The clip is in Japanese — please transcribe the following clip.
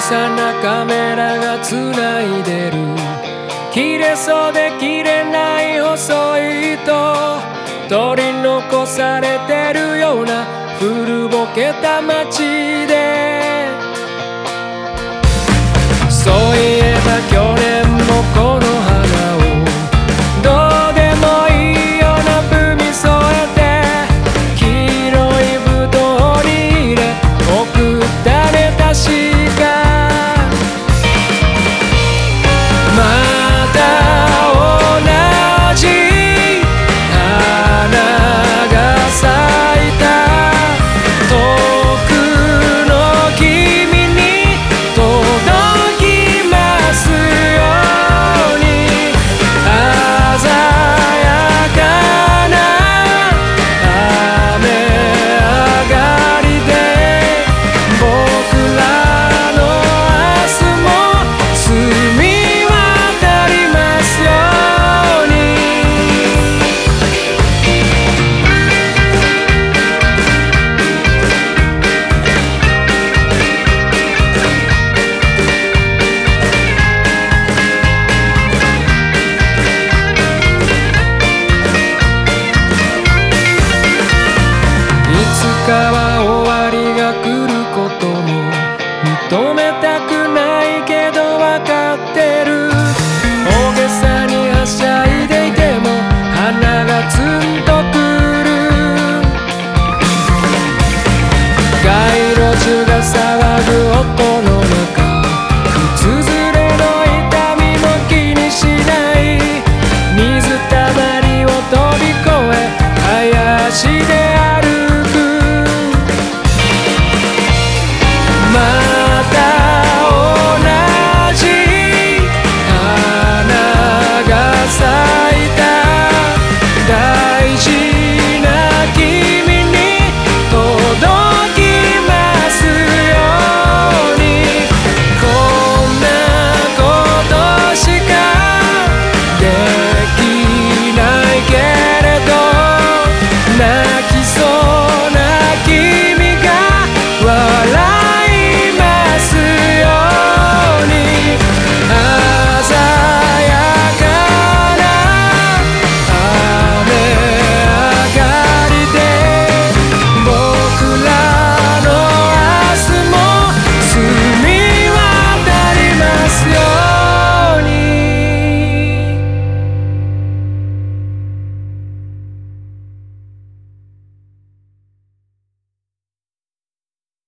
さなカメラがつないでる。切れそうで切れない細い糸。取り残されてるような古ぼけた街。で Don't